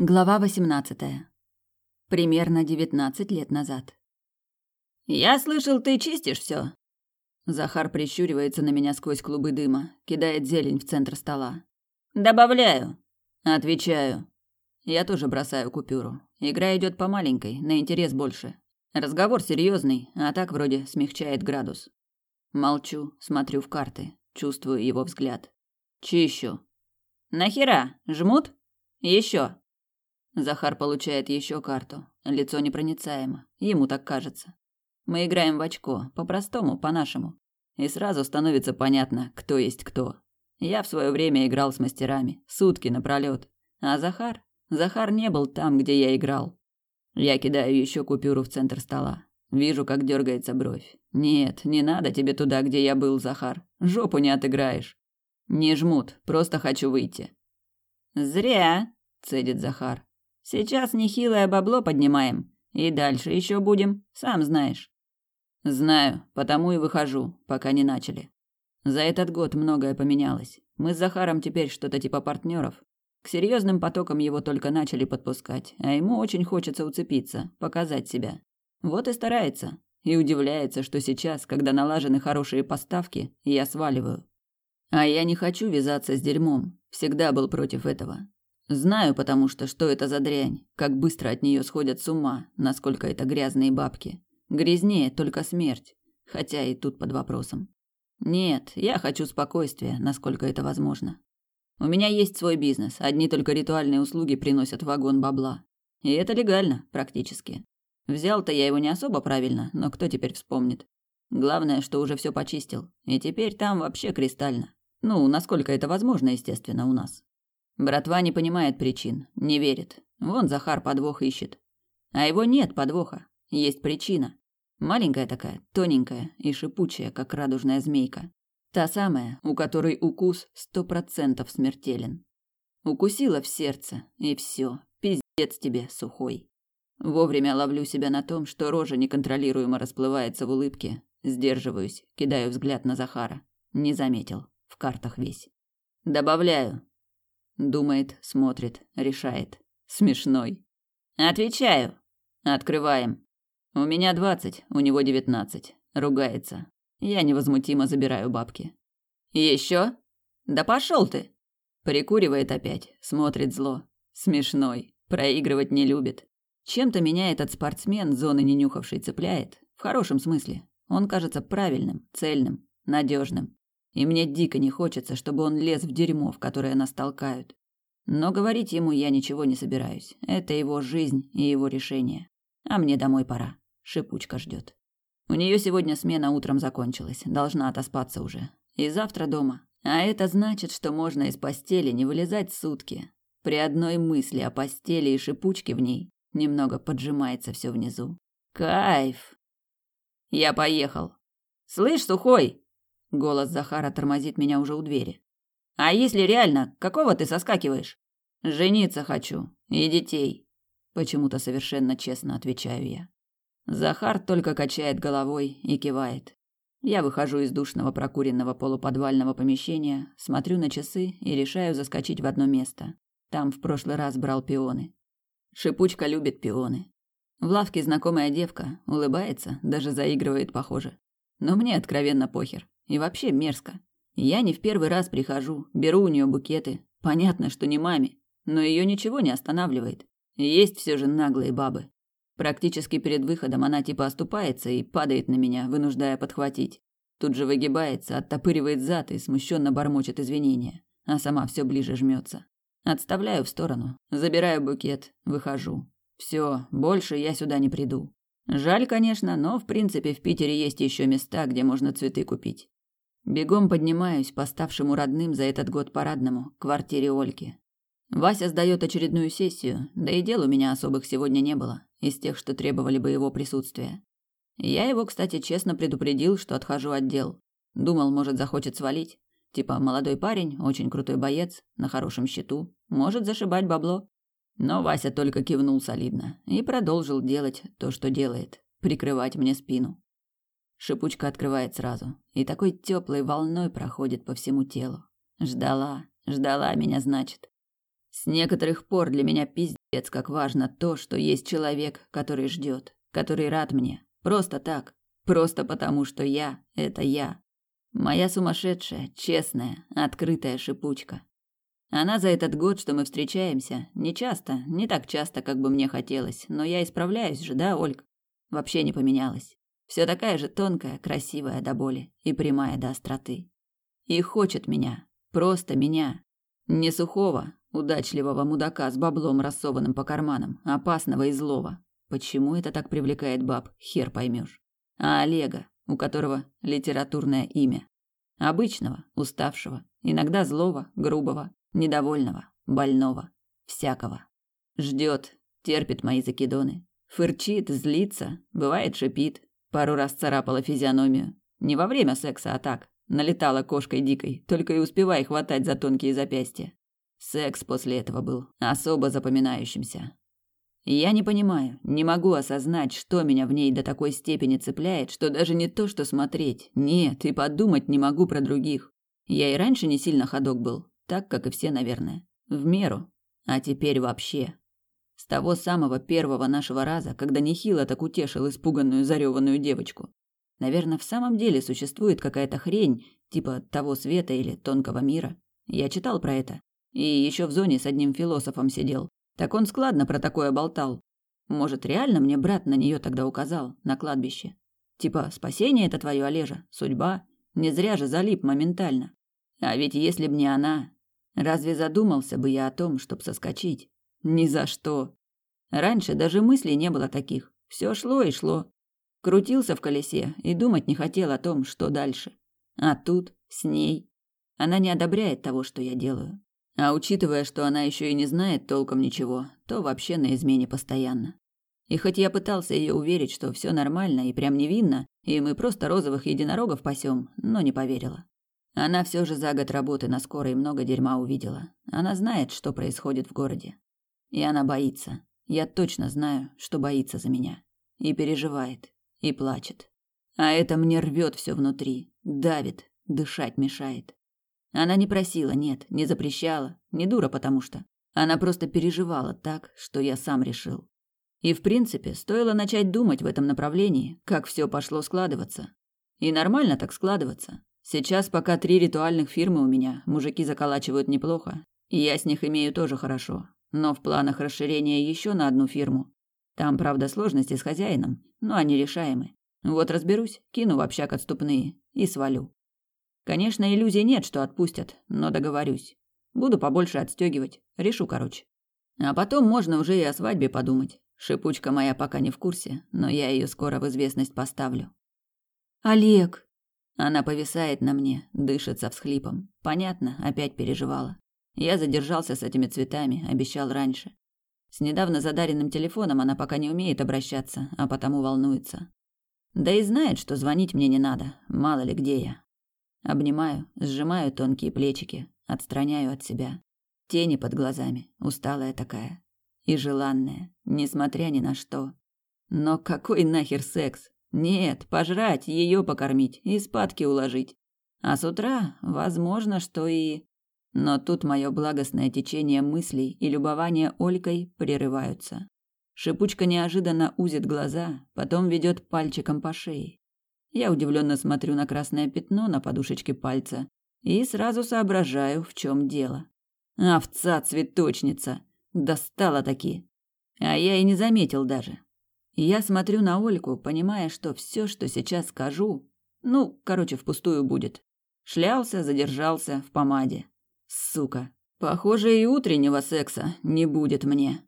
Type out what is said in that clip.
Глава 18. Примерно 19 лет назад. Я слышал, ты чистишь все. Захар прищуривается на меня сквозь клубы дыма, кидает зелень в центр стола. Добавляю. Отвечаю. Я тоже бросаю купюру. Игра идет по маленькой, на интерес больше. Разговор серьезный, а так вроде смягчает градус. Молчу, смотрю в карты, чувствую его взгляд. Чищу. Нахера? Жмут? Еще. Захар получает еще карту. Лицо непроницаемо. Ему так кажется. Мы играем в очко, по-простому, по-нашему. И сразу становится понятно, кто есть кто. Я в свое время играл с мастерами, сутки напролет. А Захар? Захар не был там, где я играл. Я кидаю еще купюру в центр стола. Вижу, как дергается бровь. Нет, не надо тебе туда, где я был, Захар. Жопу не отыграешь. Не жмут, просто хочу выйти. Зря, цедит Захар. Сейчас нехилое бабло поднимаем. И дальше еще будем, сам знаешь. Знаю, потому и выхожу, пока не начали. За этот год многое поменялось. Мы с Захаром теперь что-то типа партнеров. К серьезным потокам его только начали подпускать, а ему очень хочется уцепиться, показать себя. Вот и старается. И удивляется, что сейчас, когда налажены хорошие поставки, я сваливаю. А я не хочу вязаться с дерьмом. Всегда был против этого. Знаю, потому что что это за дрянь, как быстро от нее сходят с ума, насколько это грязные бабки. Грязнее только смерть, хотя и тут под вопросом. Нет, я хочу спокойствия, насколько это возможно. У меня есть свой бизнес, одни только ритуальные услуги приносят вагон бабла. И это легально, практически. Взял-то я его не особо правильно, но кто теперь вспомнит? Главное, что уже все почистил, и теперь там вообще кристально. Ну, насколько это возможно, естественно, у нас. Братва не понимает причин, не верит. Вон Захар подвох ищет. А его нет подвоха. Есть причина. Маленькая такая, тоненькая и шипучая, как радужная змейка. Та самая, у которой укус сто процентов смертелен. Укусила в сердце, и все, пиздец тебе, сухой. Вовремя ловлю себя на том, что рожа неконтролируемо расплывается в улыбке. Сдерживаюсь, кидаю взгляд на Захара. Не заметил. В картах весь. Добавляю. Думает, смотрит, решает. Смешной. Отвечаю. Открываем. У меня двадцать, у него девятнадцать. Ругается. Я невозмутимо забираю бабки. Еще? Да пошел ты. Прикуривает опять, смотрит зло. Смешной. Проигрывать не любит. Чем-то меня этот спортсмен, зоны не нюхавший, цепляет. В хорошем смысле. Он кажется правильным, цельным, надежным и мне дико не хочется, чтобы он лез в дерьмо, в которое нас толкают. Но говорить ему я ничего не собираюсь. Это его жизнь и его решение. А мне домой пора. Шипучка ждет. У нее сегодня смена утром закончилась, должна отоспаться уже. И завтра дома. А это значит, что можно из постели не вылезать сутки. При одной мысли о постели и шипучке в ней немного поджимается все внизу. Кайф. Я поехал. Слышь, сухой, Голос Захара тормозит меня уже у двери. А если реально, какого ты соскакиваешь? Жениться хочу и детей. Почему-то совершенно честно отвечаю я. Захар только качает головой и кивает. Я выхожу из душного прокуренного полуподвального помещения, смотрю на часы и решаю заскочить в одно место. Там в прошлый раз брал пионы. Шипучка любит пионы. В лавке знакомая девка, улыбается, даже заигрывает, похоже. Но мне откровенно похер. И вообще мерзко. Я не в первый раз прихожу, беру у нее букеты. Понятно, что не маме, но ее ничего не останавливает. Есть все же наглые бабы. Практически перед выходом она типа оступается и падает на меня, вынуждая подхватить. Тут же выгибается, оттопыривает зад и смущенно бормочет извинения, а сама все ближе жмется. Отставляю в сторону, забираю букет, выхожу. Все, больше я сюда не приду. Жаль, конечно, но в принципе в Питере есть еще места, где можно цветы купить. Бегом поднимаюсь по ставшему родным за этот год парадному квартире Ольки. Вася сдает очередную сессию, да и дел у меня особых сегодня не было, из тех, что требовали бы его присутствия. Я его, кстати, честно предупредил, что отхожу от дел. Думал, может, захочет свалить. Типа, молодой парень, очень крутой боец, на хорошем счету, может зашибать бабло. Но Вася только кивнул солидно и продолжил делать то, что делает, прикрывать мне спину. Шипучка открывает сразу и такой теплой волной проходит по всему телу. Ждала, ждала меня, значит. С некоторых пор для меня пиздец как важно то, что есть человек, который ждет, который рад мне. Просто так. Просто потому, что я — это я. Моя сумасшедшая, честная, открытая шипучка. Она за этот год, что мы встречаемся, не часто, не так часто, как бы мне хотелось, но я исправляюсь же, да, Ольг? Вообще не поменялась. Все такая же тонкая, красивая до боли и прямая до остроты. И хочет меня, просто меня. Не сухого, удачливого мудака с баблом, рассованным по карманам, опасного и злого. Почему это так привлекает баб, хер поймешь. А Олега, у которого литературное имя. Обычного, уставшего, иногда злого, грубого, недовольного, больного, всякого. Ждет, терпит мои закидоны. Фырчит, злится, бывает шипит. Пару раз царапала физиономию. Не во время секса, а так. Налетала кошкой дикой, только и успевай хватать за тонкие запястья. Секс после этого был особо запоминающимся. Я не понимаю, не могу осознать, что меня в ней до такой степени цепляет, что даже не то, что смотреть. Нет, и подумать не могу про других. Я и раньше не сильно ходок был, так, как и все, наверное. В меру. А теперь вообще. С того самого первого нашего раза, когда нехило так утешил испуганную зареванную девочку. Наверное, в самом деле существует какая-то хрень, типа того света или тонкого мира. Я читал про это. И еще в зоне с одним философом сидел. Так он складно про такое болтал. Может, реально мне брат на нее тогда указал, на кладбище. Типа, спасение это твое, Олежа, судьба. Не зря же залип моментально. А ведь если б не она, разве задумался бы я о том, чтоб соскочить? Ни за что. Раньше даже мыслей не было таких. Все шло и шло. Крутился в колесе и думать не хотел о том, что дальше. А тут, с ней. Она не одобряет того, что я делаю. А учитывая, что она еще и не знает толком ничего, то вообще на измене постоянно. И хоть я пытался ее уверить, что все нормально и прям невинно, и мы просто розовых единорогов пасем, но не поверила. Она все же за год работы на скорой много дерьма увидела. Она знает, что происходит в городе. И она боится. Я точно знаю, что боится за меня. И переживает. И плачет. А это мне рвет все внутри. Давит. Дышать мешает. Она не просила, нет, не запрещала. Не дура потому что. Она просто переживала так, что я сам решил. И в принципе, стоило начать думать в этом направлении, как все пошло складываться. И нормально так складываться. Сейчас пока три ритуальных фирмы у меня, мужики заколачивают неплохо, и я с них имею тоже хорошо. Но в планах расширения еще на одну фирму. Там, правда, сложности с хозяином, но они решаемы. Вот разберусь, кину в общак отступные и свалю. Конечно, иллюзий нет, что отпустят, но договорюсь. Буду побольше отстегивать, решу, короче. А потом можно уже и о свадьбе подумать. Шипучка моя пока не в курсе, но я ее скоро в известность поставлю. Олег, она повисает на мне, дышит со всхлипом. Понятно, опять переживала. Я задержался с этими цветами, обещал раньше. С недавно задаренным телефоном она пока не умеет обращаться, а потому волнуется. Да и знает, что звонить мне не надо, мало ли где я. Обнимаю, сжимаю тонкие плечики, отстраняю от себя. Тени под глазами, усталая такая. И желанная, несмотря ни на что. Но какой нахер секс? Нет, пожрать, ее покормить и спадки уложить. А с утра, возможно, что и... Но тут мое благостное течение мыслей и любование Олькой прерываются. Шипучка неожиданно узит глаза, потом ведет пальчиком по шее. Я удивленно смотрю на красное пятно на подушечке пальца и сразу соображаю, в чем дело. Овца-цветочница! Достала таки! А я и не заметил даже. Я смотрю на Ольку, понимая, что все, что сейчас скажу, ну, короче, впустую будет. Шлялся, задержался в помаде. Сука. Похоже, и утреннего секса не будет мне.